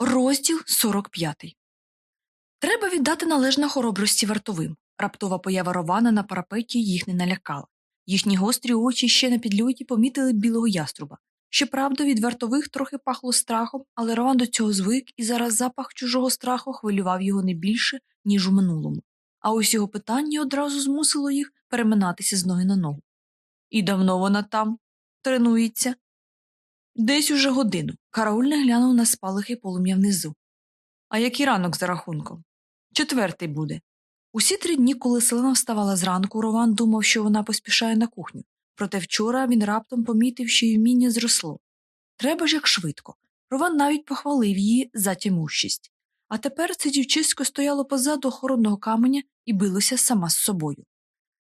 Розділ 45 Треба віддати належне хоробрості вартовим. Раптова поява Рована на парапеті їх не налякала. Їхні гострі очі ще на підльоті помітили білого яструба. Щоправда, від вартових трохи пахло страхом, але Рован до цього звик, і зараз запах чужого страху хвилював його не більше, ніж у минулому. А ось його питання одразу змусило їх переминатися з ноги на ногу. І давно вона там тренується. Десь уже годину. Караульний глянув на спалахи полум'я внизу. А який ранок за рахунком? Четвертий буде. Усі три дні, коли Селена вставала зранку, Рован думав, що вона поспішає на кухню. Проте вчора він раптом помітив, що її вміння зросло. Треба ж як швидко. Рован навіть похвалив її за тямущість. А тепер це дівчисько стояло позаду охоронного каменя і билося сама з собою.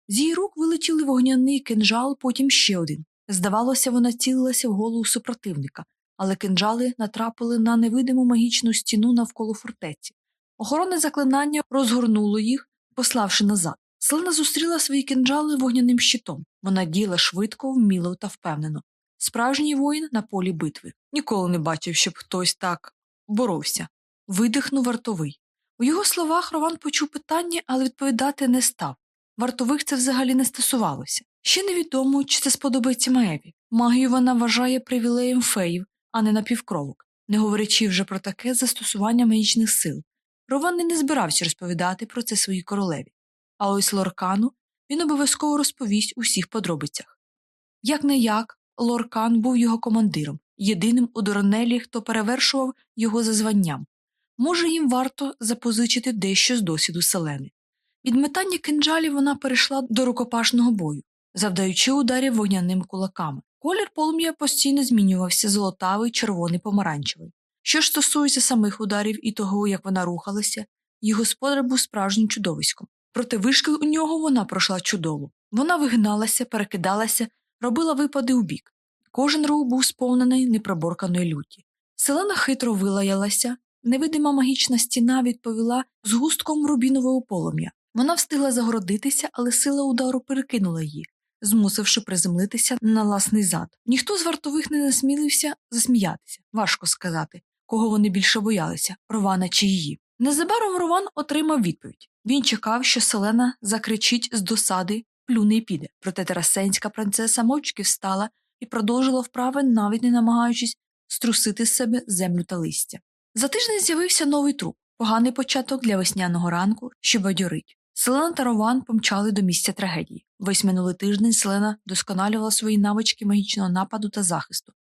З її рук вилетіли вогняний кинжал, потім ще один. Здавалося, вона цілилася в голову супротивника, але кинджали натрапили на невидиму магічну стіну навколо фортеці. Охоронне заклинання розгорнуло їх, пославши назад. Селена зустріла свої кинджали вогняним щитом. Вона діяла швидко, вміло та впевнено. Справжній воїн на полі битви. Ніколи не бачив, щоб хтось так боровся. Видихнув вартовий. У його словах Рован почув питання, але відповідати не став. Вартових це взагалі не стосувалося. Ще невідомо, чи це сподобається Маеві. Магію вона вважає привілеєм феїв, а не напівкровок, не говорячи вже про таке застосування магічних сил. Рован не збирався розповідати про це своїй королеві. А ось Лоркану він обов'язково розповість усіх подробицях. Як не як, Лоркан був його командиром, єдиним у Доронелі, хто перевершував його за званням. Може, їм варто запозичити дещо з досвіду селени. Від метання кинджалів вона перейшла до рукопашного бою, завдаючи ударів вогняними кулаками. Колір полум'я постійно змінювався золотавий, червоний, помаранчевий. Що ж стосується самих ударів і того, як вона рухалася, її господар був справжнім чудовиськом. Проти вишки у нього вона пройшла чудово. Вона вигиналася, перекидалася, робила випади у бік. Кожен рух був сповнений непроборканої люті. Селена хитро вилаялася, невидима магічна стіна відповіла з густком рубінового полум'я. Вона встигла загородитися, але сила удару перекинула її, змусивши приземлитися на власний зад. Ніхто з вартових не насмілився засміятися, важко сказати, кого вони більше боялися Рована чи її. Незабаром Рован отримав відповідь. Він чекав, що Селена закричить з досади, плюне й піде. Проте терасенська принцеса мовчки встала і продовжила вправи, навіть не намагаючись струсити з себе землю та листя. За тиждень з'явився новий труп, поганий початок для весняного ранку, що бадьорить. Селена та Рован помчали до місця трагедії. Весь минулий тиждень Селена досконалювала свої навички магічного нападу та захисту.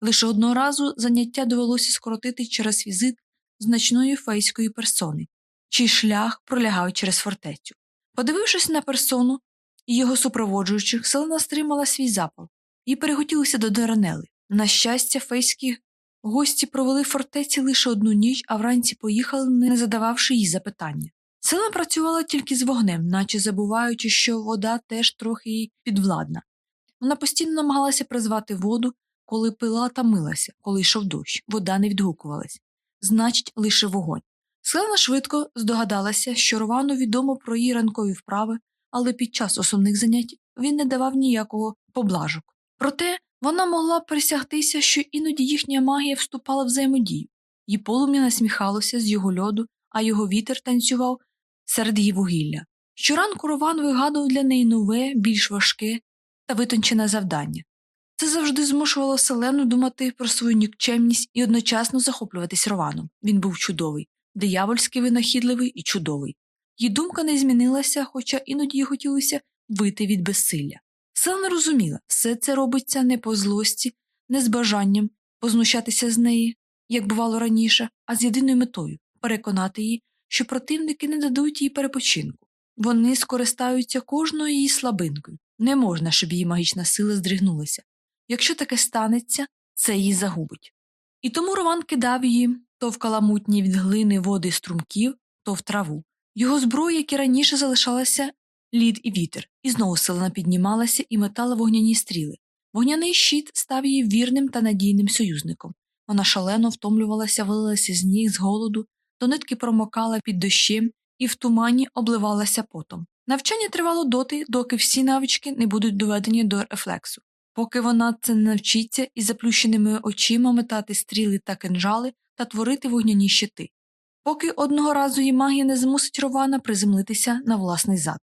Лише одного разу заняття довелося скоротити через візит значної фейської персони, чий шлях пролягав через фортецю. Подивившись на персону і його супроводжуючих, Селена стримала свій запал і переготілася до Деранели. На щастя, фейські гості провели фортеці лише одну ніч, а вранці поїхали, не задававши їй запитання. Селена працювала тільки з вогнем, наче забуваючи, що вода теж трохи їй підвладна. Вона постійно намагалася призвати воду, коли пила та милася, коли йшов дощ, вода не відгукувалась значить, лише вогонь. Селена швидко здогадалася, що Ровану відомо про її ранкові вправи, але під час основних занять він не давав ніякого поблажок. Проте вона могла присягтися, що іноді їхня магія вступала в взаємодію, її полум'я насміхалося з його льоду, а його вітер танцював серед її вугілля. Щоранку Рован вигадував для неї нове, більш важке та витончене завдання. Це завжди змушувало Селену думати про свою нікчемність і одночасно захоплюватись Рованом. Він був чудовий, диявольськи винахідливий і чудовий. Її думка не змінилася, хоча іноді їй хотілося вийти від безсилля. Селена розуміла, все це робиться не по злості, не з бажанням познущатися з неї, як бувало раніше, а з єдиною метою переконати її, що противники не дадуть їй перепочинку. Вони скористаються кожною її слабинкою. Не можна, щоб її магічна сила здригнулася. Якщо таке станеться, це її загубить. І тому Роман кидав її то в каламутні від глини води струмків, то в траву. Його зброя, як і раніше залишалася лід і вітер, і знову силена піднімалася і метала вогняні стріли. Вогняний щит став її вірним та надійним союзником. Вона шалено втомлювалася, вилилася з ніг з голоду, до нитки промокала під дощем і в тумані обливалася потом. Навчання тривало доти, доки всі навички не будуть доведені до рефлексу. Поки вона це не навчиться із заплющеними очима метати стріли та кинжали, та творити вогняні щити, поки одного разу її магія не змусить Рована приземлитися на власний зад.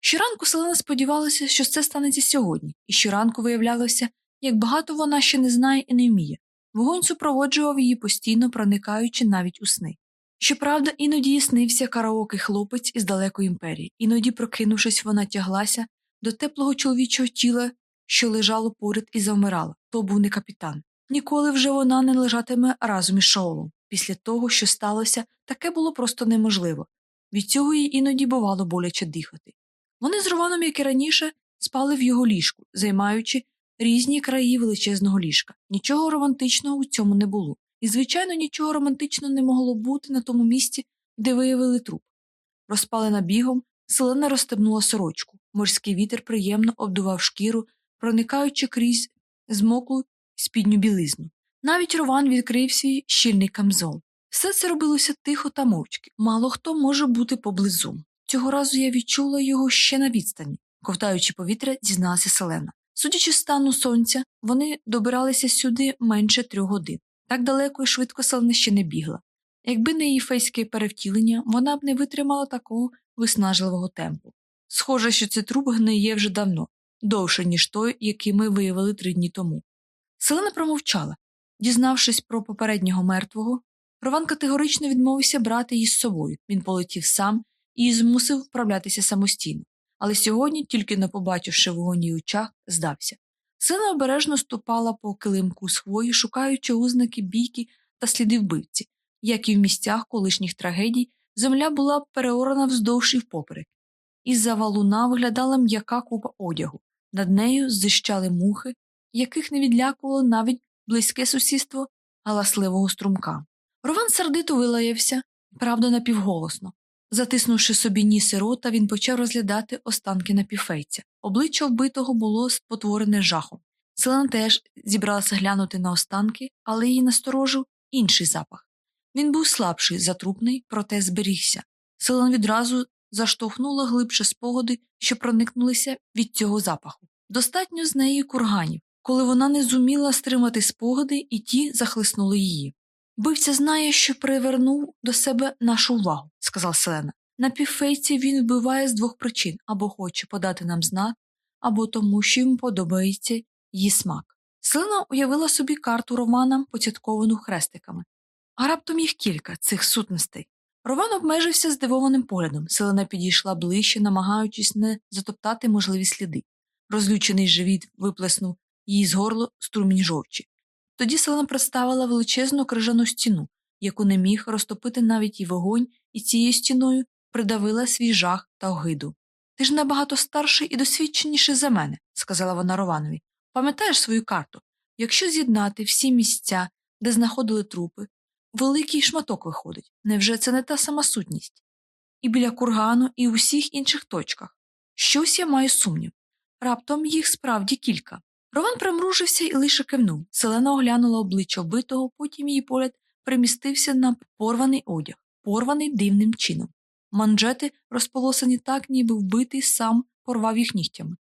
Щоранку Селена сподівалася, що це станеться сьогодні, і щоранку виявлялося, як багато вона ще не знає і не вміє. Вогонь супроводжував її постійно, проникаючи навіть у сни. Щоправда, іноді снився караоке хлопець із далекої імперії, іноді, прокинувшись, вона тяглася до теплого чоловічого тіла, що лежало поряд і завмирала. То був не капітан. Ніколи вже вона не лежатиме разом із Шаолом. Після того, що сталося, таке було просто неможливо. Від цього їй іноді бувало боляче дихати. Вони з Рованом, як і раніше, спали в його ліжку, займаючи різні краї величезного ліжка. Нічого романтичного у цьому не було. І, звичайно, нічого романтичного не могло бути на тому місці, де виявили труп. Розпалена бігом, селена розстебнула сорочку. Морський вітер приємно обдував шкіру, проникаючи крізь змоклу спідню білизну. Навіть Рован відкрив свій щільний камзол. Все це робилося тихо та мовчки. Мало хто може бути поблизу. Цього разу я відчула його ще на відстані, ковтаючи повітря, дізналася Селена. Судячи стану сонця, вони добиралися сюди менше трьох годин. Так далеко і швидко Селена ще не бігла. Якби не її фейське перевтілення, вона б не витримала такого виснажливого темпу. Схоже, що цей труп гниє вже давно, довше, ніж той, який ми виявили три дні тому. Селена промовчала. Дізнавшись про попереднього мертвого, Рован категорично відмовився брати її з собою. Він полетів сам і змусив вправлятися самостійно. Але сьогодні, тільки не побачивши вогонь її очах, здався. Сина обережно ступала по килимку з хвої, шукаючи ознаки бійки та сліди вбивці. Як і в місцях колишніх трагедій, земля була переорана вздовж і впоперек. Із за валуна виглядала м'яка купа одягу. Над нею зищали мухи, яких не відлякувало навіть близьке сусідство галасливого струмка. Рован сердито вилаявся, правда, напівголосно. Затиснувши собі ніс і рота, він почав розглядати останки напівфейця. Обличчя вбитого було спотворене жахом. Селена теж зібралася глянути на останки, але її насторожив інший запах. Він був слабший, затрупний, проте зберігся. Селена відразу заштовхнула глибше спогади, що проникнулися від цього запаху. Достатньо з неї курганів, коли вона не зуміла стримати спогади, і ті захлиснули її. Бивця знає, що привернув до себе нашу увагу, сказав Селена. На півфейці він вбиває з двох причин або хоче подати нам знак, або тому, що йому подобається її смак. Селена уявила собі карту Романа, поцятковану хрестиками, а раптом їх кілька цих сутностей. Роман обмежився здивованим поглядом. Селена підійшла ближче, намагаючись не затоптати можливі сліди. Розлючений живіт виплеснув її з горло струмінь жовчі. Тоді селена представила величезну крижану стіну, яку не міг розтопити навіть і вогонь, і цією стіною придавила свій жах та огиду. Ти ж набагато старший і досвідченіший за мене, сказала вона Рованові. Пам'ятаєш свою карту? Якщо з'єднати всі місця, де знаходили трупи, великий шматок виходить. Невже це не та сама сутність? І біля кургану, і у всіх інших точках. Щось я маю сумнів. Раптом їх справді кілька. Рован примружився і лише кивнув. Селена оглянула обличчя вбитого, потім її погляд примістився на порваний одяг, порваний дивним чином. Манжети розполосані так, ніби вбитий сам порвав їх нігтями.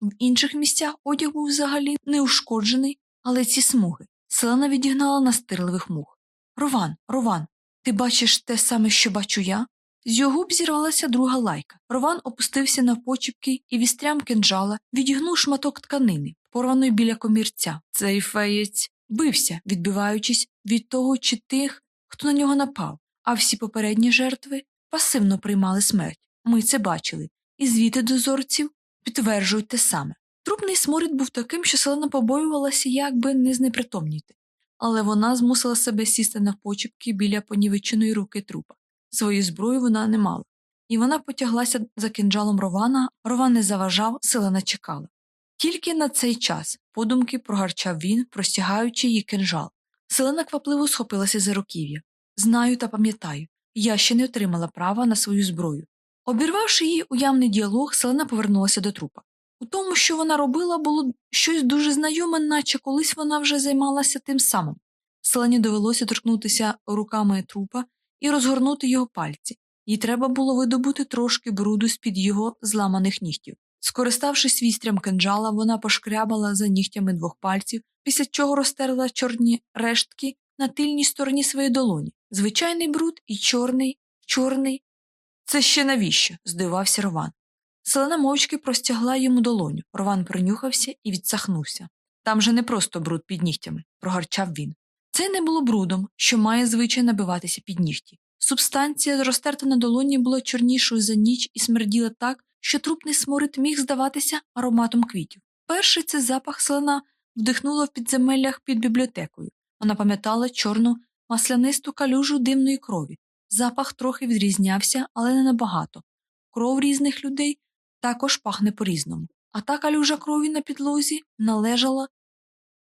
В інших місцях одяг був взагалі неушкоджений, але ці смуги. Селена відігнала настирливих мух. Рован, Рован, ти бачиш те саме, що бачу я? З його губ зірвалася друга лайка. Рован опустився навпочіпки і вістрям кинджала відігнув шматок тканини, порваної біля комірця. Цей феєць бився, відбиваючись від того чи тих, хто на нього напав, а всі попередні жертви пасивно приймали смерть. Ми це бачили, і звіти дозорців підтверджують те саме. Трупний сморід був таким, що селена побоювалася як би не знепритомніти, але вона змусила себе сісти на навпочіпки біля понівеченої руки трупа. Свої зброї вона не мала, і вона потяглася за кинджалом Рована, Рован не заважав, селена чекала. Тільки на цей час подумки прогарчав він, простягаючи її кинжал. Селена квапливо схопилася за руків'я. Знаю та пам'ятаю, я ще не отримала права на свою зброю. Обірвавши її уявний діалог, селена повернулася до трупа. У тому, що вона робила, було щось дуже знайоме, наче колись вона вже займалася тим самим. Селені довелося торкнутися руками трупа і розгорнути його пальці, їй треба було видобути трошки бруду з під його зламаних нігтів. Скориставшись вістрям кинджала, вона пошкрябала за нігтями двох пальців, після чого розтерла чорні рештки на тильній стороні своєї долоні. Звичайний бруд і чорний, чорний. Це ще навіщо? здивувався Рован. Селена мовчки простягла йому долоню. Рован принюхався і відсахнувся. Там же не просто бруд під нігтями, прогарчав він. Це не було брудом, що має звичай набиватися під нігті. Субстанція, розтерта на долоні, була чорнішою за ніч і смерділа так, що трупний сморид міг здаватися ароматом квітів. Перший цей запах селена вдихнула в підземеллях під бібліотекою. Вона пам'ятала чорну маслянисту калюжу димної крові. Запах трохи відрізнявся, але не набагато. Кров різних людей також пахне по різному. А та калюжа крові на підлозі належала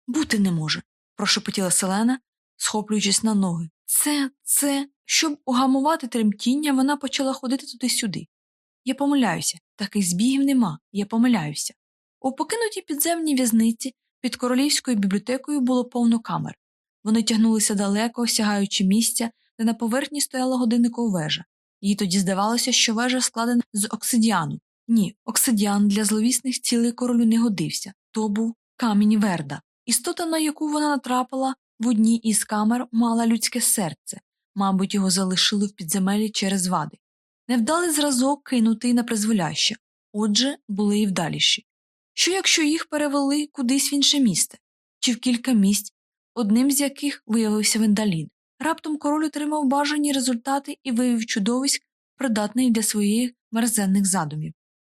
бути не може, прошепотіла Селена, схоплюючись на ноги. Це, це, щоб угамувати тремтіння, вона почала ходити туди-сюди. Я помиляюся, таких збігів нема, я помиляюся. У покинутій підземній в'язниці під королівською бібліотекою було повно камер. Вони тягнулися далеко, сягаючи місця, де на поверхні стояла годинникова вежа. Їй тоді здавалося, що вежа складена з оксидіану. Ні, оксидіан для зловісних цілей королю не годився то був камінь верда. Істота, на яку вона натрапила в одній із камер, мала людське серце, мабуть, його залишили в підземелі через вади. Невдалий зразок кинутий на призволяще, отже, були і вдаліші. Що якщо їх перевели кудись в інше місце, чи в кілька місць, одним з яких виявився Вендалін. Раптом король отримав бажані результати і виявив чудовиськ, придатний для своїх мерзенних задумів.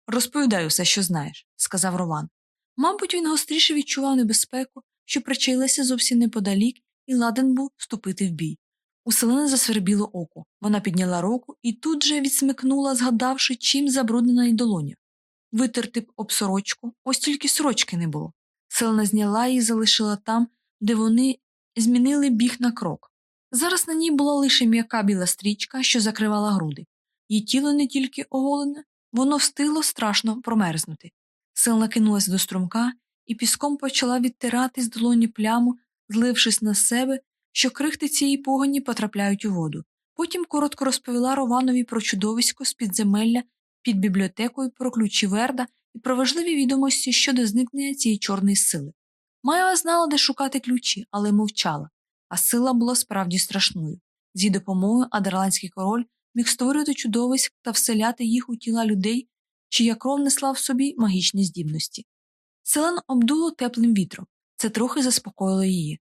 Розповідай усе, що знаєш, сказав Рован. Мабуть, він гостріше відчував небезпеку, що причаїлася зовсім неподалік, і ладен був вступити в бій. У селени засвербіло око. Вона підняла руку і тут же відсмикнула, згадавши, чим забруднена й долоня. Витерти б об сорочку, ось тільки сорочки не було. Селена зняла її і залишила там, де вони змінили біг на крок. Зараз на ній була лише м'яка біла стрічка, що закривала груди. Її тіло не тільки оголене, воно встигло страшно промерзнути. Селена кинулась до струмка і піском почала відтирати з долоні пляму, злившись на себе, що крихти цієї погоні потрапляють у воду. Потім коротко розповіла Рованові про чудовисько з підземелля під бібліотекою, про ключі Верда і про важливі відомості щодо зникнення цієї чорної сили. Майя знала, де шукати ключі, але мовчала, а сила була справді страшною. З її допомогою адерландський король міг створювати чудовиськ та вселяти їх у тіла людей, чия кров несла в собі магічні здібності. Селен обдуло теплим вітром, це трохи заспокоїло її.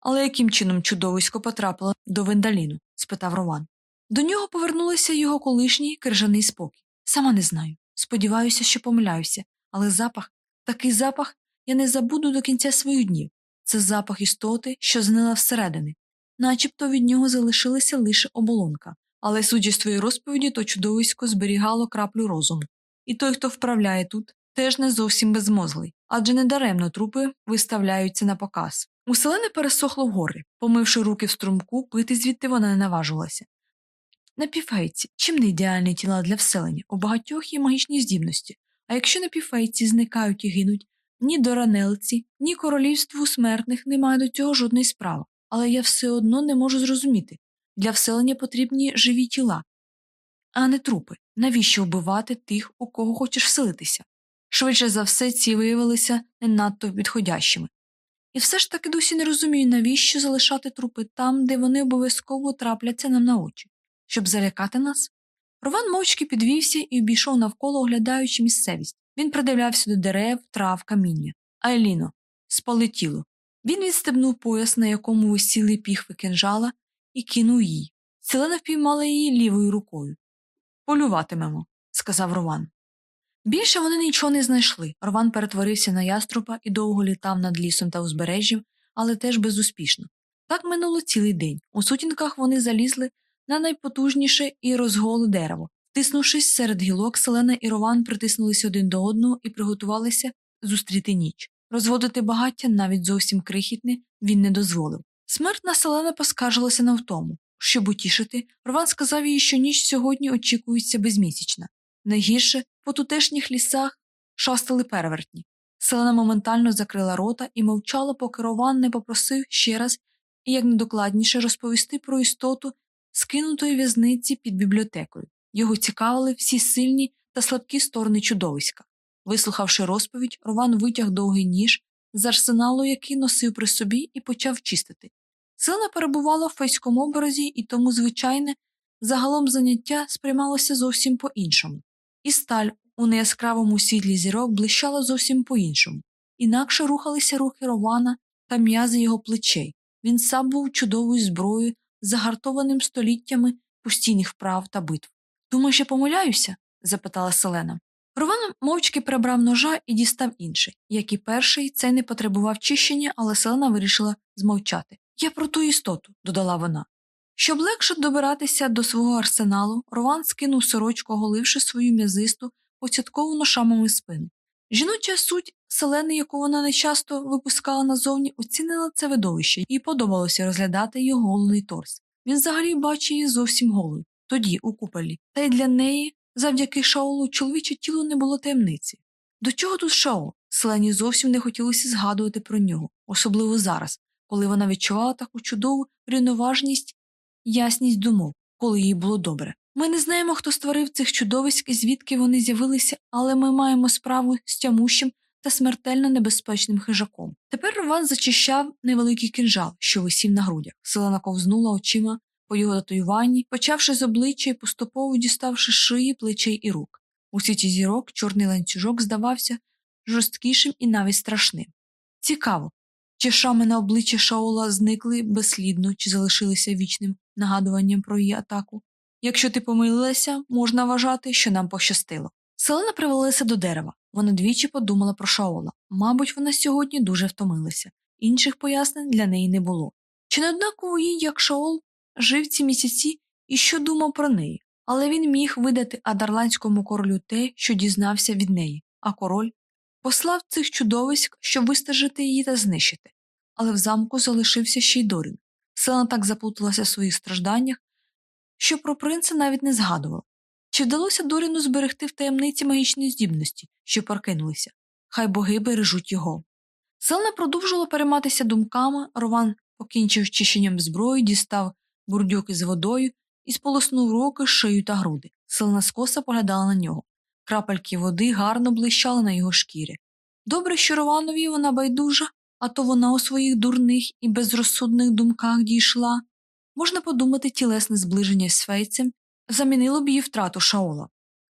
Але яким чином чудовисько потрапило до Вендаліну? спитав Рован. До нього повернулися його колишній крижаний спокій. Сама не знаю. Сподіваюся, що помиляюся, але запах, такий запах я не забуду до кінця своїх днів. Це запах істоти, що знила всередини, начебто від нього залишилася лише оболонка, але судячи з твоєї розповіді, то чудовисько зберігало краплю розуму. І той, хто вправляє тут, теж не зовсім безмозлий, адже недаремно трупи виставляються на показ. У селени пересохло в гори, помивши руки в струмку, пити звідти вона не наважилася. Напівфейці чим не ідеальні тіла для вселення, у багатьох є магічні здібності, а якщо напівфейці зникають і гинуть, ні доранелці, ні королівству смертних немає до цього жодної справи, але я все одно не можу зрозуміти. Для вселення потрібні живі тіла, а не трупи. Навіщо вбивати тих, у кого хочеш вселитися? Швидше за все, ці виявилися не надто підходящими. І все ж таки досі не розумію, навіщо залишати трупи там, де вони обов'язково трапляться нам на очі, щоб залякати нас. Рован мовчки підвівся і обійшов навколо, оглядаючи місцевість. Він придивлявся до дерев, трав, каміння. Айліно, спали тіло. Він відстебнув пояс, на якому висіли піхви кинжала, і кинув їй. Селена впіймала її лівою рукою. Полюватимемо, сказав Рован. Більше вони нічого не знайшли. Рован перетворився на яструба і довго літав над лісом та узбережжям, але теж безуспішно. Так минуло цілий день. У сутінках вони залізли на найпотужніше і розголе дерево. Тиснувшись серед гілок, Селена і Рован притиснулися один до одного і приготувалися зустріти ніч. Розводити багаття, навіть зовсім крихітне, він не дозволив. Смертна Селена поскаржилася на втому. Щоб утішити, Рован сказав їй, що ніч сьогодні очікується безмісячна. Найгірше по тутешніх лісах шастали перевертні. Селена моментально закрила рота і мовчала, поки Рован не попросив ще раз і якнедокладніше розповісти про істоту скинутої в'язниці під бібліотекою. Його цікавили всі сильні та слабкі сторони чудовиська. Вислухавши розповідь, Рован витяг довгий ніж з арсеналу, який носив при собі, і почав чистити. Селена перебувала в фейському образі, і тому звичайне загалом заняття сприймалося зовсім по-іншому. І сталь у неяскравому світлі зірок блищала зовсім по-іншому. Інакше рухалися руки Рована та м'язи його плечей. Він сам був чудовою зброєю, загартованим століттями постійних вправ та битв. Думаєш, я помиляюся? запитала Селена. Рован мовчки прибрав ножа і дістав інший. Як і перший, цей не потребував чищення, але Селена вирішила змовчати. Я про ту істоту, додала вона. Щоб легше добиратися до свого арсеналу, Рован скинув сорочку, оголивши свою м'язисту, поцятковану шамами спину. Жіноча суть селени, яку вона нечасто випускала назовні, оцінила це видовище, і подобалося розглядати його голений торс. Він взагалі бачив її зовсім голою, тоді, у куполі, та й для неї, завдяки Шаолу, чоловіче тіло не було таємниці. До чого тут Шаол? Селені зовсім не хотілося згадувати про нього, особливо зараз, коли вона відчувала таку чудову рівноважність, ясність думок, коли їй було добре. Ми не знаємо, хто створив цих чудовиськ і звідки вони з'явилися, але ми маємо справу з тямущим та смертельно небезпечним хижаком. Тепер Рован зачищав невеликий кинжал, що висів на грудях. Селена ковзнула очима по його татуюванні, почавши з обличчя і поступово діставши шиї, плечей і рук. У світі зірок чорний ланцюжок здавався жорсткішим і навіть страшним. Цікаво, чи шами на обличчі Шаола зникли безслідно, чи залишилися вічним нагадуванням про її атаку. Якщо ти помилилася, можна вважати, що нам пощастило. Селена привалилася до дерева. Вона двічі подумала про Шаола. Мабуть, вона сьогодні дуже втомилася. Інших пояснень для неї не було. Чи не однаково їй, як Шаол, жив ці місяці і що думав про неї, але він міг видати адарландському королю те, що дізнався від неї, а король послав цих чудовиськ, щоб вистежити її та знищити. Але в замку залишився ще й Дорін. Селена так заплуталася в своїх стражданнях, що про принца навіть не згадував. Чи вдалося Доріну зберегти в таємниці магічні здібності, що прокинулися? Хай боги бережуть його. Селена продовжувала перейматися думками, Рован покінчив чищенням зброї, дістав бурдюки з водою і сполоснув руки, шию та груди. Селена скоса поглядала на нього. Крапельки води гарно блищали на його шкірі. Добре, що Рованові вона байдужа, а то вона у своїх дурних і безрозсудних думках дійшла. Можна подумати, тілесне зближення з фейцем замінило б її втрату Шаола.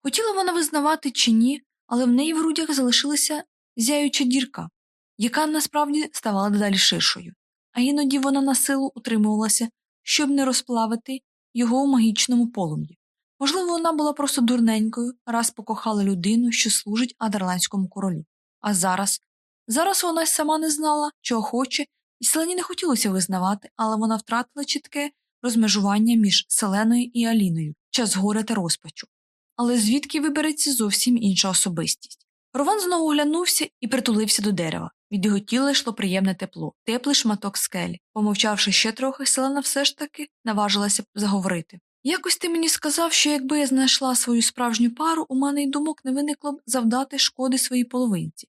Хотіла вона визнавати чи ні, але в неї в грудях залишилася зяюча дірка, яка насправді ставала дедалі ширшою, а іноді вона на силу утримувалася, щоб не розплавити його у магічному полум'ї. Можливо, вона була просто дурненькою, раз покохала людину, що служить адерландському королю. А зараз зараз вона й сама не знала, чого хоче, і селені не хотілося визнавати, але вона втратила чітке розмежування між Селеною і Аліною, час горя та розпачу. Але звідки вибереться зовсім інша особистість? Рован знову оглянувся і притулився до дерева. Від його тіла йшло приємне тепло, теплий шматок скелі. Помовчавши ще трохи, селена все ж таки наважилася заговорити. Якось ти мені сказав, що якби я знайшла свою справжню пару, у мене й думок не виникло б завдати шкоди своїй половинці.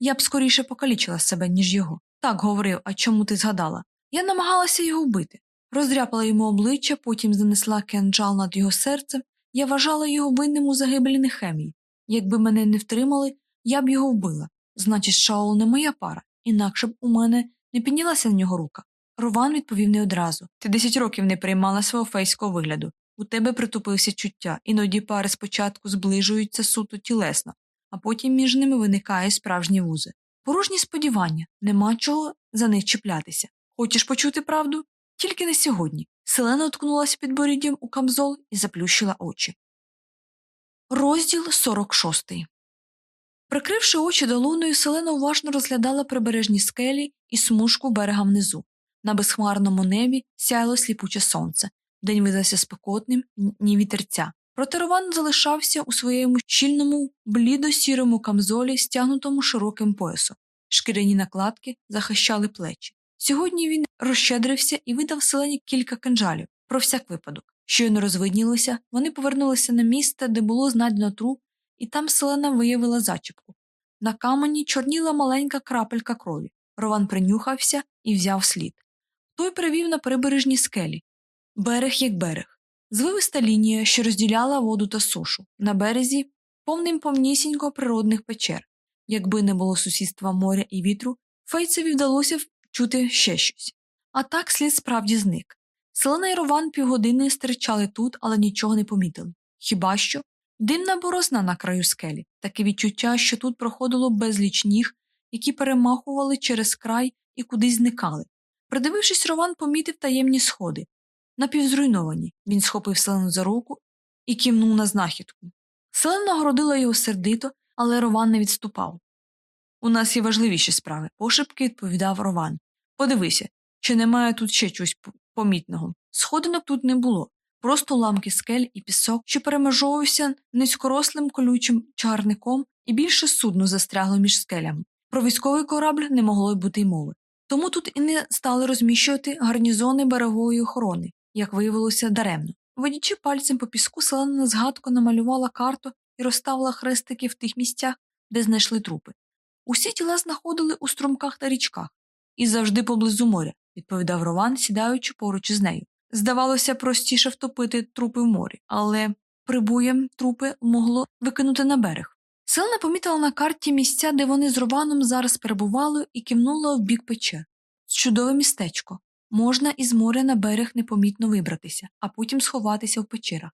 Я б скоріше покалічила себе, ніж його. Так говорив, а чому ти згадала? Я намагалася його вбити. Роздряпала йому обличчя, потім занесла кенджал над його серцем. Я вважала його винним у загибелі Нехемії. Якби мене не втримали, я б його вбила. Значить, Шаол не моя пара, інакше б у мене не піднялася на нього рука. Рован відповів не одразу ти десять років не приймала свого фейського вигляду. У тебе притупився чуття, іноді пари спочатку зближуються суто тілесно, а потім між ними виникає справжні вузи. Порожні сподівання, нема чого за них чіплятися. Хочеш почути правду? Тільки не сьогодні. Селена уткнулася під боріддям у камзол і заплющила очі. Розділ 46 Прикривши очі долоною, селена уважно розглядала прибережні скелі і смужку берега внизу. На безхмарному небі сяяло сліпуче сонце. День видався спекотним, ні вітерця. Проте Рован залишався у своєму щільному, блідо-сірому камзолі, стягнутому широким поясом. Шкіряні накладки захищали плечі. Сьогодні він розщедрився і видав селені кілька кинджалів про всяк випадок. Щойно розвиднілося, вони повернулися на місце, де було знайдено труп, і там селена виявила зачіпку. На камені чорніла маленька крапелька крові. Рован принюхався і взяв слід. Той привів на прибережні скелі. Берег як берег. Звивиста лінія, що розділяла воду та сушу. На березі повним повнісінько природних печер. Якби не було сусідства моря і вітру, Фейцеві вдалося чути ще щось. А так слід справді зник. Селена і Рован півгодини стирчали тут, але нічого не помітили. Хіба що димна борозна на краю скелі, таке відчуття, що тут проходило безліч ніг, які перемахували через край і кудись зникали. Придивившись, Рован помітив таємні сходи. Напівзруйновані. Він схопив селену за руку і кивнув на знахідку. Селена нагородила його сердито, але Рован не відступав. У нас є важливіші справи, пошепки відповідав Рован. Подивися, чи немає тут ще чогось помітного. Сходинок тут не було, просто ламки скель і пісок, що перемежовувався низькорослим колючим чагарником, і більше судно застрягло між скелями. Про військовий корабль не могло й бути й мови. Тому тут і не стали розміщувати гарнізони берегової охорони, як виявилося даремно. Водячи пальцем по піску, селена згадку намалювала карту і розставила хрестики в тих місцях, де знайшли трупи. Усі тіла знаходили у струмках та річках і завжди поблизу моря, відповідав Рован, сідаючи поруч із нею. Здавалося, простіше втопити трупи в морі, але прибуєм трупи могло викинути на берег. Селена помітила на карті місця, де вони з Рованом зараз перебували, і кивнула в бік печер. Чудове містечко. Можна із моря на берег непомітно вибратися, а потім сховатися в печерах.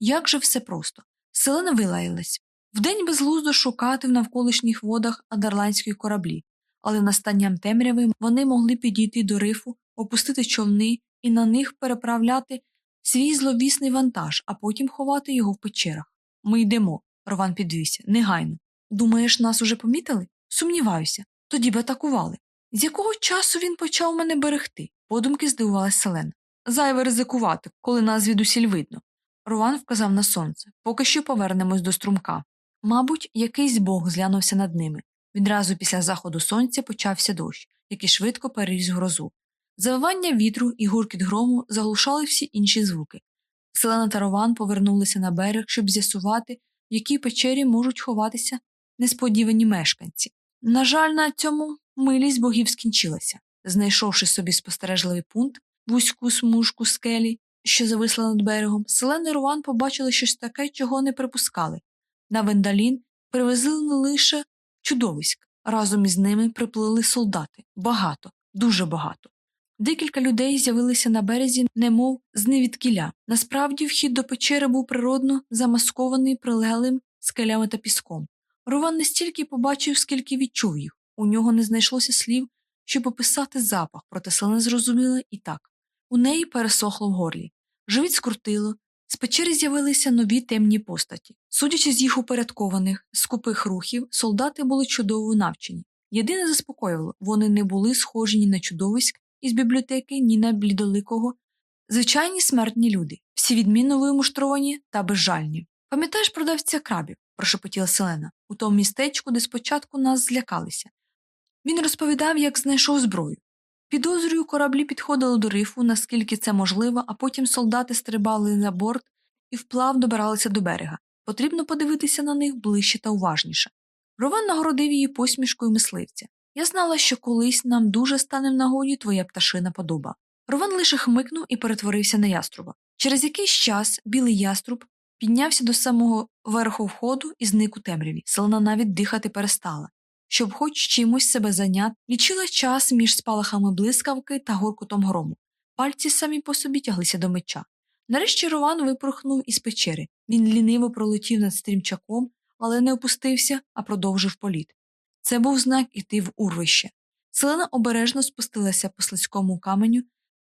Як же все просто. Селена вилаялась. Вдень безглуздо шукати в навколишніх водах адерландської кораблі, але настанням темряви вони могли підійти до рифу, опустити човни і на них переправляти свій зловісний вантаж, а потім ховати його в печерах. Ми йдемо, Рован підвівся, негайно. Думаєш, нас уже помітили? Сумніваюся. Тоді б атакували. З якого часу він почав мене берегти? Подумки здивувалась Селена. Зайве ризикувати, коли нас звідусіль видно. Рован вказав на сонце. Поки що повернемось до струмка. Мабуть, якийсь бог зглянувся над ними. Відразу після заходу сонця почався дощ, який швидко переріс грозу. Завивання вітру і гуркіт грому заглушали всі інші звуки. Селена та Рован повернулися на берег, щоб з'ясувати, в якій печері можуть ховатися несподівані мешканці. На жаль, на цьому милість богів скінчилася. Знайшовши собі спостережливий пункт, вузьку смужку скелі, що зависла над берегом, Селена і Рован побачили щось таке, чого не припускали. На Вендалін привезли не лише чудовиськ. Разом із ними приплили солдати. Багато, дуже багато. Декілька людей з'явилися на березі, немов з. Насправді, вхід до печери був природно замаскований прилеглим скелями та піском. Рован не стільки побачив, скільки відчув їх. У нього не знайшлося слів, щоб описати запах, проте Селена зрозуміла і так. У неї пересохло в горлі. Живіт скрутило, з печери з'явилися нові темні постаті. Судячи з їх упорядкованих, скупих рухів, солдати були чудово навчені. Єдине заспокоювало, вони не були схожі ні на чудовиськ із бібліотеки, ні на блідоликого. Звичайні смертні люди, всі відмінно вимуштровані та безжальні. Пам'ятаєш продавця крабів? прошепотіла Селена, у тому містечку, де спочатку нас злякалися. Він розповідав, як знайшов зброю. Підозрюю, кораблі підходили до рифу, наскільки це можливо, а потім солдати стрибали на борт і вплав добиралися до берега. Потрібно подивитися на них ближче та уважніше. Рован нагородив її посмішкою мисливця. Я знала, що колись нам дуже стане в нагоді твоя пташина подоба. Рован лише хмикнув і перетворився на яструба. Через якийсь час білий яструб піднявся до самого верху входу і зник у темряві. Селена навіть дихати перестала. Щоб хоч чимось себе зайняти, лічила час між спалахами блискавки та горкутом грому. Пальці самі по собі тяглися до меча. Нарешті Рован випорхнув із печери. Він ліниво пролетів над стрімчаком, але не опустився, а продовжив політ. Це був знак іти в урвище. Селена обережно спустилася по слизькому каменю,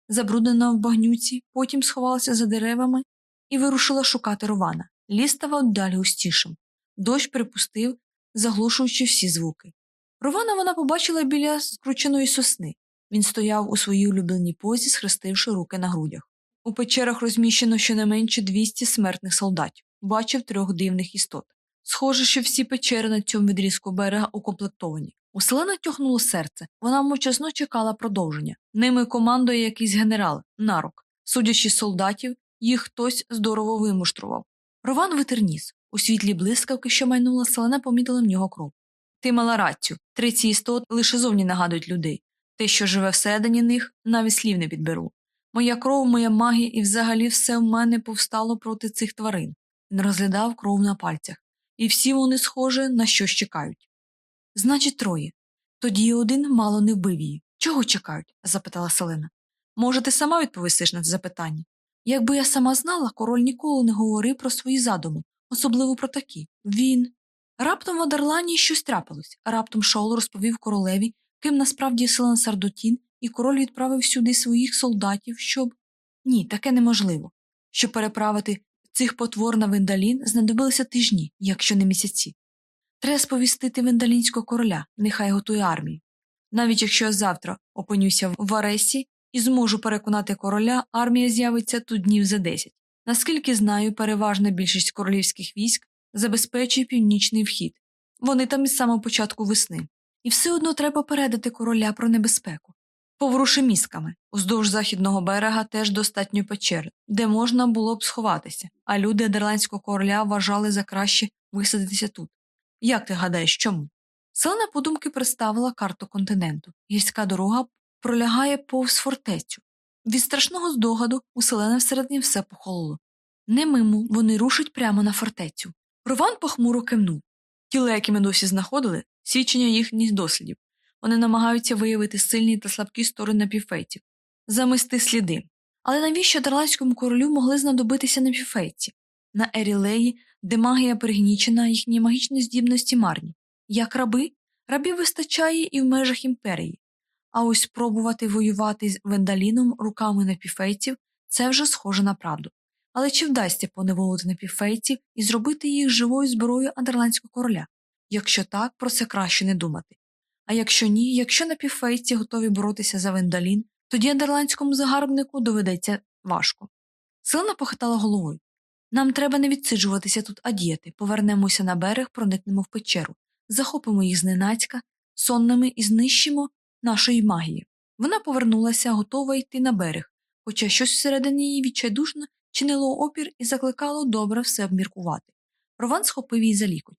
забруднена в багнюці, потім сховалася за деревами і вирушила шукати Рована. Ліс ставав далі густішим. Дощ припустив, заглушуючи всі звуки. Рована вона побачила біля скрученої сосни. Він стояв у своїй улюбленій позі, схрестивши руки на грудях. У печерах розміщено щонайменше 200 смертних солдатів. Бачив трьох дивних істот. Схоже, що всі печери на цьому відрізку берега укомплектовані. У селена тьохнуло серце. Вона мовчазно чекала продовження. Ними командує якийсь генерал, нарок. Судячи з солдатів, їх хтось здорово вимуштрував. Рован витер ніс. У світлі блискавки, що майнула селена, помітила в нього кров. Ти мала рацію. Три ці істот лише зовні нагадують людей. Те, що живе всередині них, навіть слів не підберу. Моя кров, моя магія і взагалі все в мене повстало проти цих тварин. Він розглядав кров на пальцях, і всі вони, схоже, на щось чекають. Значить, троє. Тоді один мало не вбив її. Чого чекають? запитала Селена. Може, ти сама відповісиш на це запитання? Якби я сама знала, король ніколи не говорив про свої задуми, особливо про такі. Він. Раптом в Адерлані щось трапилось, раптом Шоул розповів королеві, ким насправді Селен Сардотін, і король відправив сюди своїх солдатів, щоб. Ні, таке неможливо. Щоб переправити цих потвор на Вендалін, знадобилися тижні, якщо не місяці. Треба сповістити вендалінського короля, нехай готує армію. Навіть якщо я завтра опинюся в Аресі і зможу переконати короля, армія з'явиться тут днів за десять. Наскільки знаю, переважна більшість королівських військ забезпечує північний вхід. Вони там із самого початку весни. І все одно треба передати короля про небезпеку. Поворуши мізками. Уздовж західного берега теж достатньо печер, де можна було б сховатися, а люди адерландського короля вважали за краще висадитися тут. Як ти гадаєш, чому? Селена подумки представила карту континенту. Гірська дорога пролягає повз фортецю. Від страшного здогаду у селена всередині все похололо. Не мимо вони рушать прямо на фортецю. Рован похмуро кивнув. Тіла, які ми досі знаходили, свідчення їхніх дослідів. Вони намагаються виявити сильні та слабкі сторони напівфейтів, замести сліди. Але навіщо дарландському королю могли знадобитися напівфейці? На Ерілеї, де магія пригнічена, їхні магічні здібності марні. Як раби, рабів вистачає і в межах імперії. А ось спробувати воювати з вендаліном руками напівфейців це вже схоже на правду. Але чи вдасться поневолити напівфейців і зробити їх живою зброєю андерландського короля? Якщо так, про це краще не думати. А якщо ні, якщо напівфейці готові боротися за вендалін, тоді андерландському загарбнику доведеться важко. Селена похитала головою. Нам треба не відсиджуватися тут, а діяти. Повернемося на берег, проникнемо в печеру, захопимо їх зненацька, сонними і знищимо нашої магії. Вона повернулася, готова йти на берег, хоча щось всередині її відчайдушно чинило опір і закликало добре все обміркувати. Рован схопив її за лікоть.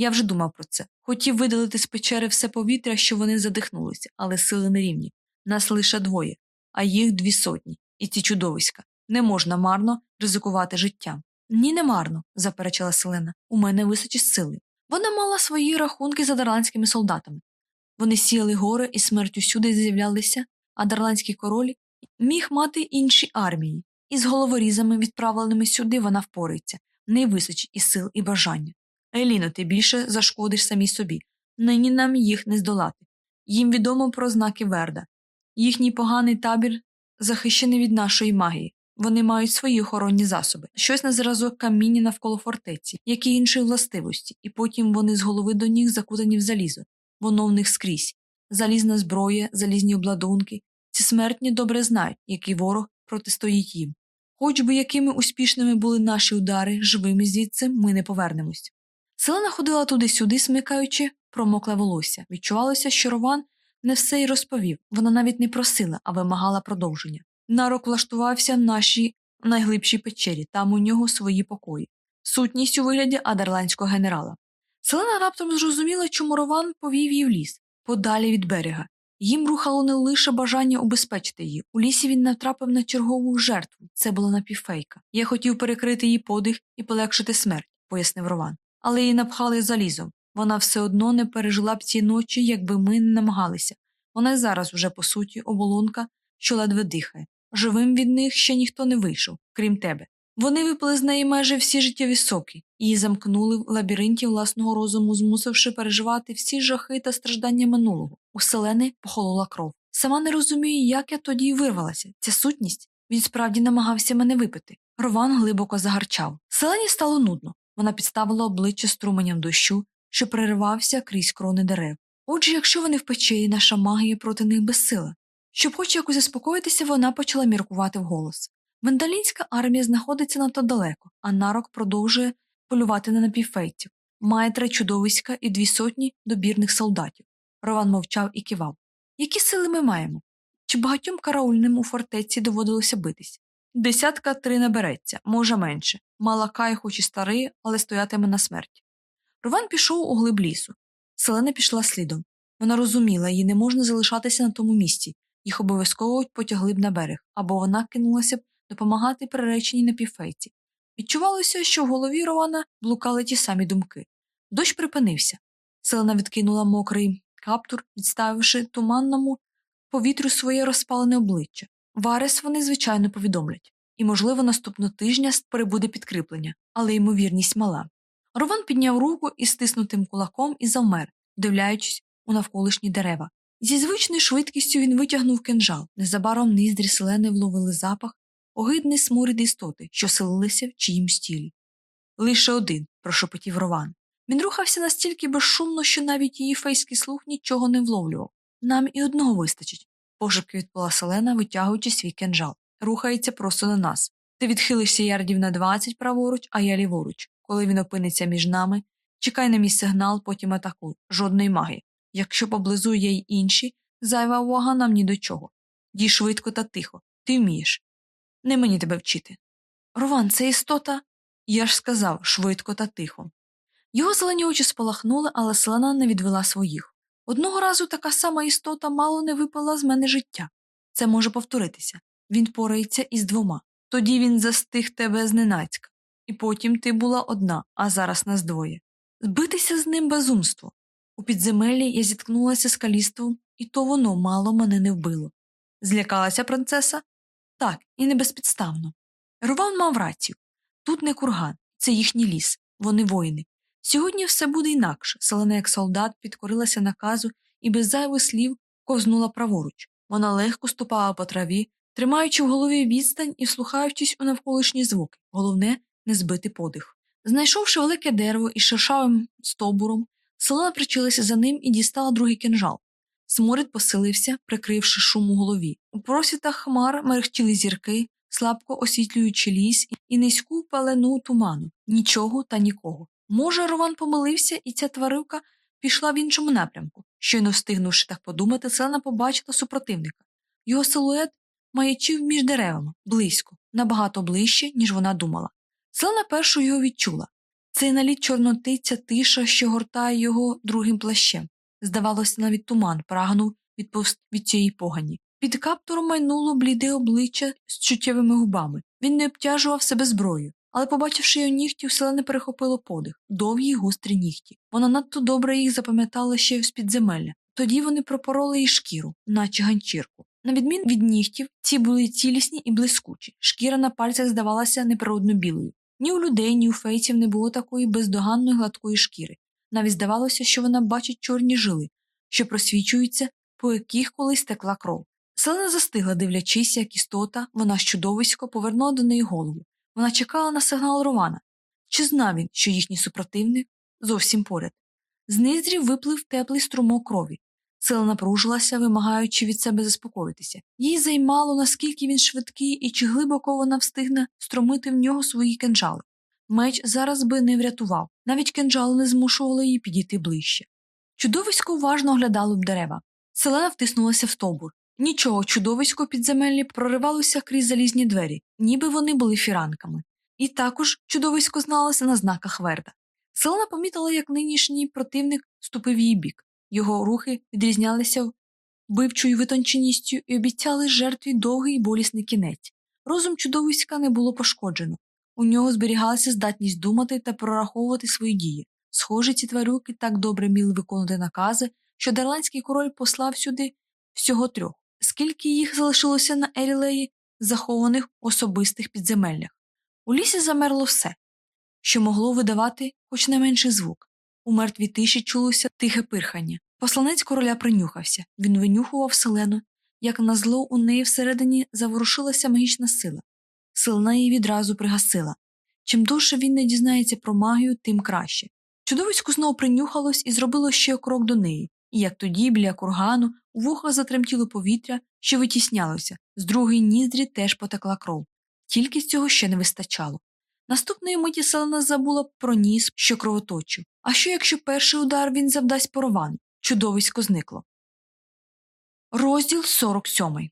Я вже думав про це. Хотів видалити з печери все повітря, що вони задихнулися, але сили нерівні. Нас лише двоє, а їх дві сотні, і ці чудовиська. Не можна марно ризикувати життям. Ні, не марно, заперечила Селена. У мене височі сили. Вона мала свої рахунки з адерландськими солдатами. Вони сіяли гори і смерть усюди з'являлися, а дарландський король міг мати інші армії, і з головорізами, відправленими сюди, вона впорається, не височить і сил, і бажання. Еліно, ти більше зашкодиш самій собі. Нині нам їх не здолати. Їм відомо про знаки Верда. Їхній поганий табір захищений від нашої магії. Вони мають свої охоронні засоби, щось на зразок каміння навколо фортеці, які інші властивості, і потім вони з голови до ніг закутані в залізо. Воно в них скрізь. Залізна зброя, залізні обладунки. Ці смертні добре знають, який ворог протистоїть їм. Хоч би якими успішними були наші удари, живими звідси ми не повернемось. Селена ходила туди-сюди, смикаючи, промокле волосся. Відчувалося, що Рован не все й розповів. Вона навіть не просила, а вимагала продовження. Нарок влаштувався в нашій найглибшій печері, там у нього свої покої, сутність у вигляді адерландського генерала. Селена раптом зрозуміла, чому Рован повів її в ліс, подалі від берега. Їм рухало не лише бажання убезпечити її. У лісі він натрапив на чергову жертву. Це була напівфейка. Я хотів перекрити її подих і полегшити смерть, пояснив Рован. Але її напхали залізом. Вона все одно не пережила б ці ночі, якби ми не намагалися. Вона зараз уже, по суті, оболонка, що ледве дихає. Живим від них ще ніхто не вийшов, крім тебе. Вони випили з неї майже всі життєві соки, її замкнули в лабіринті власного розуму, змусивши переживати всі жахи та страждання минулого. У селени похолола кров. Сама не розумію, як я тоді вирвалася. Ця сутність він справді намагався мене випити. Рован глибоко загарчав. Селені стало нудно. Вона підставила обличчя струменям дощу, що переривався крізь крони дерев. Отже, якщо вони в печері, наша магія проти них безсила. Щоб хоч якось заспокоїтися, вона почала міркувати вголос. Вендалінська армія знаходиться надто далеко, а нарок продовжує полювати на напівфейтів, має три чудовиська і дві сотні добірних солдатів. Рован мовчав і кивав. Які сили ми маємо? Чи багатьом караульним у фортеці доводилося битись? Десятка три набереться, може менше. Малакай, хоч і старий, але стоятиме на смерть. Рован пішов у глиб лісу. Селена пішла слідом. Вона розуміла, їй не можна залишатися на тому місці, їх обов'язково потягли б на берег, або вона кинулася б допомагати приреченій напівфейці. Відчувалося, що в голові Рована блукали ті самі думки. Дощ припинився. Селена відкинула мокрий каптур, відставивши туманному повітрю своє розпалене обличчя. Варес вони, звичайно, повідомлять. І, можливо, наступного тижня прибуде підкріплення, але ймовірність мала. Рован підняв руку із стиснутим кулаком і завмер, дивляючись у навколишні дерева. Зі звичною швидкістю він витягнув кинжал. Незабаром ніздрі селени вловили запах, огидний сморід істоти, що селилися в чиїмсь тілі. Лише один, прошепотів Рован. Він рухався настільки безшумно, що навіть її фейський слух нічого не вловлював. Нам і одного вистачить, пошепки відповіла Селена, витягуючи свій кинжал. Рухається просто на нас. Ти відхилишся ярдів на двадцять праворуч, а я ліворуч. Коли він опиниться між нами, чекай на мій сигнал, потім атакуй. Жодної магії. Якщо поблизу є й інші, зайва увага нам ні до чого. Дій швидко та тихо. Ти вмієш. Не мені тебе вчити. Рован, це істота. Я ж сказав швидко та тихо. Його зелені очі спалахнули, але селена не відвела своїх. Одного разу така сама істота мало не випала з мене життя. Це може повторитися. Він порається із двома. Тоді він застиг тебе зненацька. І потім ти була одна, а зараз нас двоє. Збитися з ним безумство. У підземеллі я зіткнулася з каліством, і то воно мало мене не вбило. Злякалася принцеса? Так, і не безпідставно. Рован мав рацію тут не курган, це їхній ліс, вони воїни. Сьогодні все буде інакше. Селена, як солдат, підкорилася наказу і без зайвих слів ковзнула праворуч. Вона легко ступала по траві, тримаючи в голові відстань і вслухаючись у навколишні звуки, головне не збити подих. Знайшовши велике дерево із шершавим стовбуром, селена причилася за ним і дістала другий кинжал. Сморід посилився, прикривши шум у голові. У просвітах хмар мерехтіли зірки, слабко освітлюючи ліс і низьку палену туману, нічого та нікого. Може, Рован помилився, і ця тварюка пішла в іншому напрямку. Щойно встигнувши так подумати, селена побачила супротивника. Його силует маячив між деревами, близько, набагато ближче, ніж вона думала. Селена першу його відчула. Цей наліт чорноти, ця тиша, що гортає його другим плащем. Здавалося, навіть туман прагнув відповсти від цієї погані. Під каптуром майнуло бліде обличчя з чуттєвими губами. Він не обтяжував себе зброєю, але, побачивши його нігті, селена перехопило подих, довгі й гострі нігті. Вона надто добре їх запам'ятала ще й з підземелля. Тоді вони пропороли їй шкіру, наче ганчірку. На відмін від нігтів, ці були цілісні і блискучі. Шкіра на пальцях здавалася неприродно білою. Ні у людей, ні у фейців не було такої бездоганної гладкої шкіри. Навіть здавалося, що вона бачить чорні жили, що просвічуються, по яких колись текла кров. Селена застигла, дивлячись, як істота, вона з чудовисько повернула до неї голову. Вона чекала на сигнал Романа. Чи знав він, що їхній супротивник зовсім поряд? З низдрів виплив теплий струмок крові. Сила напружилася, вимагаючи від себе заспокоїтися. Їй займало, наскільки він швидкий і чи глибоко вона встигне стромити в нього свої кинджали. Меч зараз би не врятував, навіть кинджали не змушували її підійти ближче. Чудовисько уважно оглядало б дерева. Селена втиснулася в стовбур. Нічого, чудовисько підземеллі проривалося крізь залізні двері, ніби вони були фіранками. І також чудовисько зналося на знаках верда. Селена помітила, як нинішній противник ступив її бік. Його рухи відрізнялися вбивчою витонченістю і обіцяли жертві довгий і болісний кінець. Розум чудовиська не було пошкоджено. У нього зберігалася здатність думати та прораховувати свої дії. Схоже, ці тварюки так добре міли виконувати накази, що дарландський король послав сюди всього трьох, скільки їх залишилося на Ерілеї, захованих в особистих підземеллях. У лісі замерло все, що могло видавати хоч не менший звук. У мертвій тиші чулося тихе пирхання. Посланець короля принюхався, він винюхував селену, як на зло у неї всередині заворушилася магічна сила. Силна її відразу пригасила. Чим довше він не дізнається про магію, тим краще. Чудовисько знову принюхалось і зробило ще крок до неї, і як тоді, біля кургану, у вуха затремтіло повітря, що витіснялося, з другої ніздрі теж потекла кров. Тільки з цього ще не вистачало. Наступної миті селена забула про ніс, що кровоточив. А що, якщо перший удар він завдасть порван? Чудовисько зникло. Розділ 47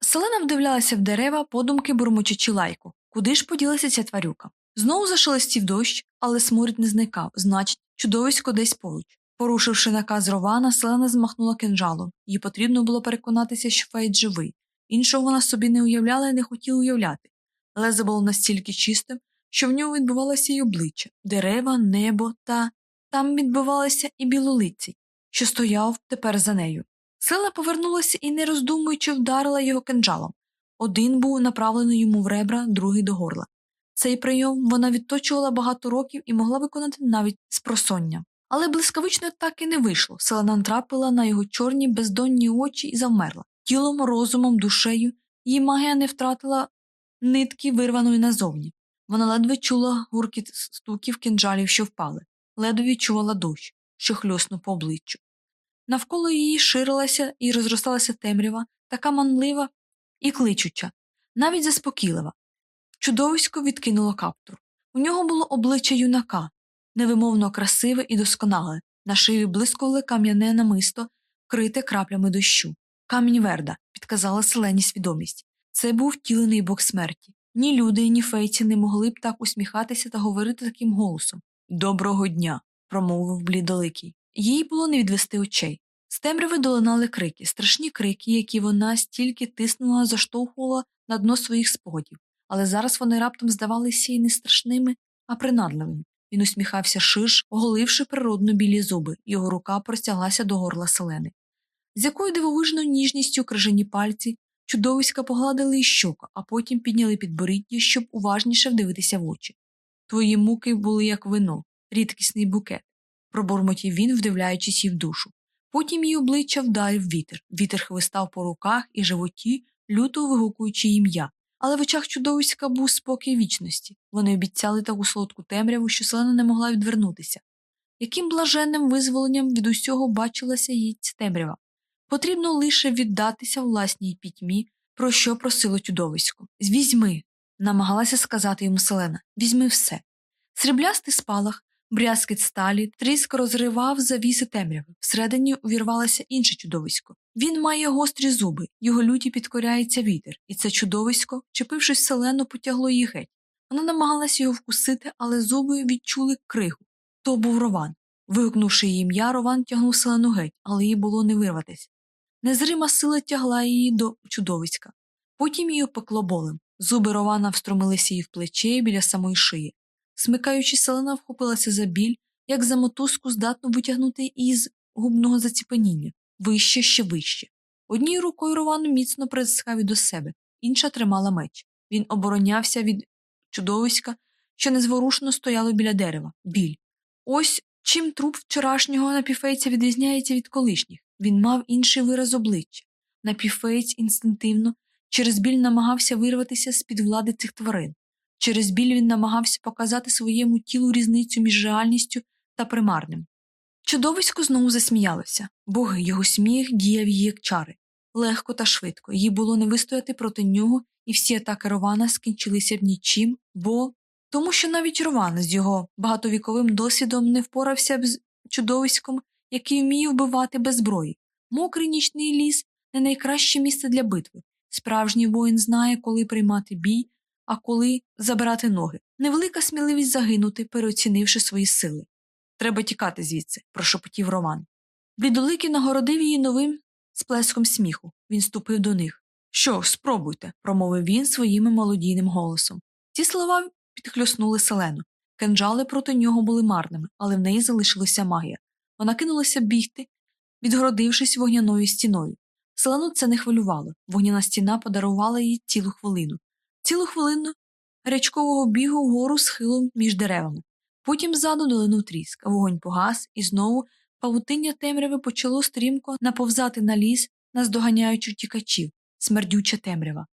Селена вдивлялася в дерева, подумки бурмочучи лайку. Куди ж поділася ця тварюка? Знову зашелестів дощ, але сморід не зникав, значить, чудовисько десь поруч. Порушивши наказ Рована, селена змахнула кинджалом. Їй потрібно було переконатися, що Фейт живий. Іншого вона собі не уявляла і не хотіла уявляти. Лезо було настільки чистим, що в ньому відбувалося й обличчя, дерева, небо та там відбувалися і білолиці, що стояв тепер за нею. Сила повернулася і, не роздумуючи, вдарила його кинджалом. Один був направлений йому в ребра, другий до горла. Цей прийом вона відточувала багато років і могла виконати навіть з просоння. Але блискавично так і не вийшло. Селена трапила на його чорні бездонні очі і завмерла. Тілом, розумом, душею її магія не втратила нитки, вирваної назовні. Вона ледве чула гуркіт стуків кинджалів, що впали, ледве відчувала дощ, що хльоснув по обличчю. Навколо її ширилася і розросталася темрява, така манлива і кличуча, навіть заспокійлива. Чудовисько відкинуло каптур. У нього було обличчя юнака, невимовно красиве і досконале, на шиї блискували кам'яне намисто, вкрите краплями дощу. Камінь верда, підказала селені свідомість. Це був втілений бог смерті. Ні люди, ні фейці не могли б так усміхатися та говорити таким голосом. Доброго дня, промовив блідоликий. Їй було не відвести очей. З темряви долинали крики, страшні крики, які вона стільки тиснула, заштовхувала на дно своїх спогадів, але зараз вони раптом здавалися їй не страшними, а принадливими. Він усміхався ширш, оголивши природно білі зуби, його рука простяглася до горла селени. З якою дивовижною ніжністю крижані пальці чудовиська погладили їй щоку, а потім підняли підборіддя, щоб уважніше вдивитися в очі. Твої муки були як вино, рідкісний букет, пробурмотів він, вдивляючись їй в душу. Потім її обличчя вдарив вітер. Вітер хвистав по руках і животі, люто вигукуючи ім'я. Але в очах чудовиська був спокій вічності. Вони обіцяли таку солодку темряву, що селена не могла відвернутися. Яким блаженним визволенням від усього бачилася їй ця темрява. Потрібно лише віддатися власній пітьмі, про що просило чудовисько. Візьми, намагалася сказати йому селена, візьми все. Сріблястий спалах, брязкіт сталі, тріск розривав завіси темряви. Всередині увірвалося інше чудовисько. Він має гострі зуби, його люті підкоряється вітер, і це чудовисько, чепившись селену, потягло її геть. Вона намагалася його вкусити, але зуби відчули кригу. То був Рован. Вигукнувши її ім'я, Рован тягнув селену геть, але їй було не вирватися. Незрима сила тягла її до чудовиська. Потім її опекло болем. Зуби Рована встромилися їй в плече біля самої шиї. Смикаючи, селена вхопилася за біль, як за мотузку здатну витягнути із губного заціпеніння, вище ще вище. Однією рукою Рован міцно притискав до себе, інша тримала меч. Він оборонявся від чудовиська, що незворушно стояло біля дерева. Біль. Ось чим труп вчорашнього напівфейця відрізняється від колишніх. Він мав інший вираз обличчя. Напівфеєць інстинктивно через біль намагався вирватися з під влади цих тварин. Через біль він намагався показати своєму тілу різницю між реальністю та примарним. Чудовисько знову засміялося, боги його сміх діяв її як чари. Легко та швидко, їй було не вистояти проти нього, і всі атаки Рована скінчилися б нічим, бо тому що навіть Рован з його багатовіковим досвідом не впорався б з чудовиськом, який вміє вбивати без зброї. Мокрий нічний ліс не найкраще місце для битви. Справжній воїн знає, коли приймати бій, а коли забирати ноги. Невелика сміливість загинути, переоцінивши свої сили. Треба тікати звідси, прошепотів Роман. Блідоликий нагородив її новим сплеском сміху. Він ступив до них. Що, спробуйте, промовив він своїм молодійним голосом. Ці слова підхльоснули селену. Кинджали проти нього були марними, але в неї залишилася магія. Вона кинулася бігти, відгородившись вогняною стіною. Селену це не хвилювало. Вогняна стіна подарувала їй цілу хвилину. Цілу хвилину рячкового бігу вгору схилом між деревами. Потім ззаду долинув тріск, вогонь погас, і знову павутиння темряви почало стрімко наповзати на ліс, наздоганяючи тікачів, смердюча темрява.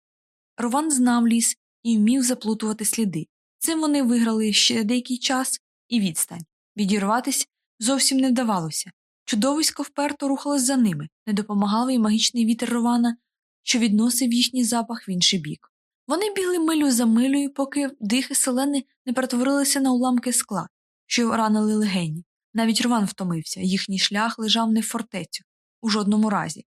Рован знав ліс і вмів заплутувати сліди. Цим вони виграли ще деякий час і відстань. Відірватися зовсім не вдавалося. Чудовисько вперто рухалось за ними, не допомагав і магічний вітер Рована, що відносив їхній запах в інший бік. Вони бігли милю за милею, поки дихи селени не перетворилися на уламки скла, що ранили легені. Навіть Рован втомився, їхній шлях лежав не в фортецю, у жодному разі.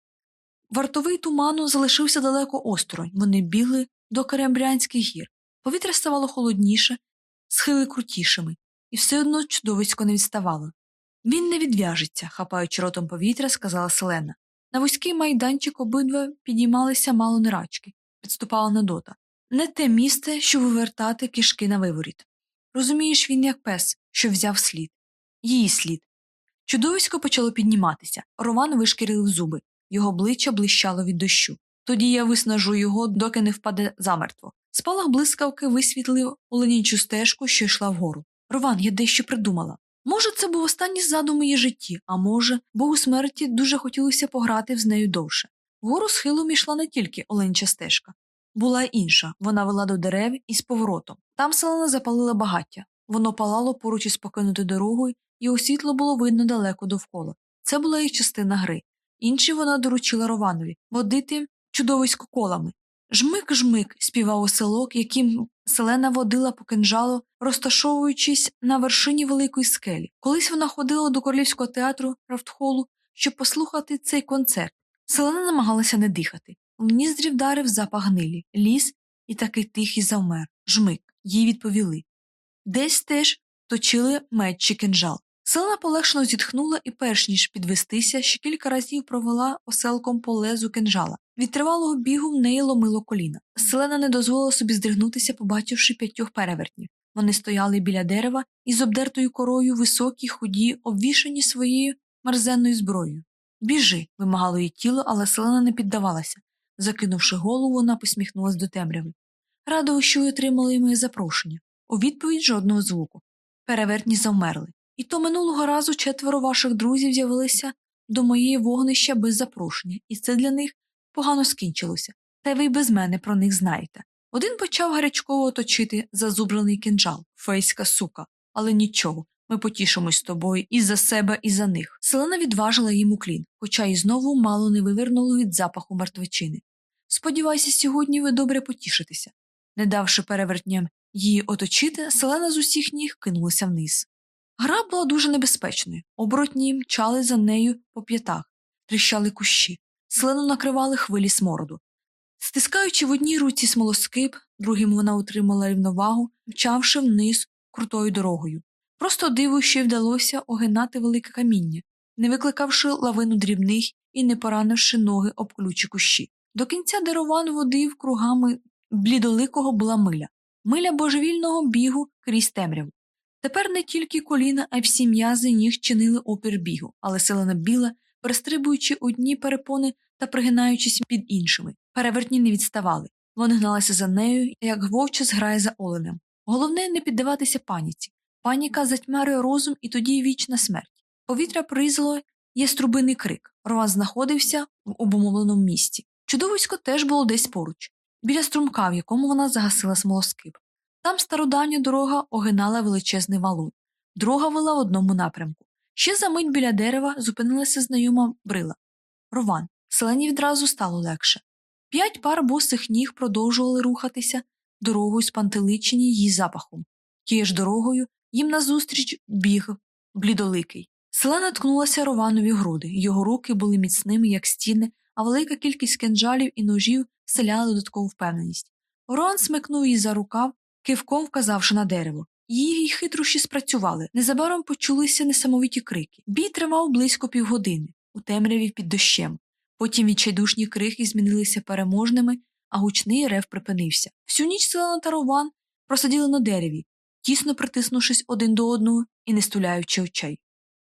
Вартовий туману залишився далеко осторонь, вони бігли до Керембрянських гір. Повітря ставало холодніше, схили крутішими, і все одно чудовисько не відставало. Він не відв'яжеться, хапаючи ротом повітря, сказала Селена. На вузький майданчик обидва підіймалися мало нерачки, підступала Недота. Не те місце, що вивертати кишки на виворіт. Розумієш, він як пес, що взяв слід. Її слід. Чудовисько почало підніматися. Роман вишкірив зуби, його обличчя блищало від дощу. Тоді я виснажу його, доки не впаде замертво. Спалах блискавки висвітлив оленічу стежку, що йшла вгору. Рован, я дещо придумала. Може, це був останній задум у її житті, а може, богу смерті дуже хотілося пограти з нею довше. Вгору схилом йшла не тільки оленча стежка. Була інша, вона вела до дерев із поворотом. Там селена запалила багаття. Воно палало поруч із покинутою дорогою, і освітло було видно далеко довкола. Це була їх частина гри. Інші вона доручила Рованові водити чудовисько колами. Жмик жмик співав оселок, яким селена водила по кинжалу, розташовуючись на вершині великої скелі. Колись вона ходила до королівського театру Рафтхолу, щоб послухати цей концерт. Селена намагалася не дихати. В ніздрі вдарив запах гнилі, ліс і такий тихий завмер. Жмик. Їй відповіли. Десь теж точили меч чи кинжал. Селена полегшено зітхнула і, перш ніж підвестися, ще кілька разів провела оселком по лезу кинжала. Від тривалого бігу в неї ломило коліна. Селена не дозволила собі здригнутися, побачивши п'ятьох перевертнів. Вони стояли біля дерева із обдертою корою високі, худі, обвішані своєю мерзенною зброєю. Біжи, вимагало її тіло, але селена не піддавалася. Закинувши голову, вона посміхнулася до темряви. Радо, що ви отримали моє запрошення. У відповідь жодного звуку. Перевертні завмерли. І то минулого разу четверо ваших друзів з'явилися до моєї вогнища без запрошення, і це для них погано скінчилося, та ви й без мене про них знаєте. Один почав гарячково оточити зазубрений кинджал, фейська сука, але нічого, ми потішимось з тобою і за себе, і за них. Селена відважила їм уклін, хоча й знову мало не вивернуло від запаху мертвечини. Сподівайся, сьогодні ви добре потішитеся. Не давши перевертням її оточити, селена з усіх ніг кинулася вниз. Гра була дуже небезпечною, оборотні мчали за нею по п'ятах, тріщали кущі, селену накривали хвилі смороду. Стискаючи в одній руці смолоскип, другим вона утримала рівновагу, мчавши вниз крутою дорогою. Просто диво, що й вдалося огинати велике каміння, не викликавши лавину дрібних і не поранивши ноги об ключі кущі. До кінця дерован водив кругами блідоликого була миля, миля божевільного бігу крізь темряву. Тепер не тільки коліна, а й всі м'язи ніг чинили опір бігу, але селена біла, перестрибуючи одні перепони та пригинаючись під іншими. Перевертні не відставали. Вони гналися за нею, як вовча зграє за оленем. Головне не піддаватися паніці. Паніка затьмарює розум і тоді вічна смерть. Повітря призло є струбиний крик. Рован знаходився в обумовленому місці. Чудовисько теж було десь поруч, біля струмка, в якому вона загасила смолоскип. Там стародавня дорога огинала величезний валун. Дорога вела в одному напрямку. Ще за мить біля дерева зупинилася знайома брила. Рован. Селені відразу стало легше. П'ять пар босих ніг продовжували рухатися дорогою спантеличені її запахом. Тією ж дорогою їм назустріч біг блідоликий. Селена ткнулася Рованові груди, його руки були міцними, як стіни, а велика кількість кинджалів і ножів селяла додаткову впевненість. Рован смикнув її за рукав, кивком вказавши на дерево. Її хитрощі спрацювали. Незабаром почулися несамовиті крики. Бій тривав близько півгодини, у темряві під дощем. Потім відчайдушні крики змінилися переможними, а гучний рев припинився. Всю ніч селена та Рован просиділи на дереві, тісно притиснувшись один до одного і не стуляючи очей.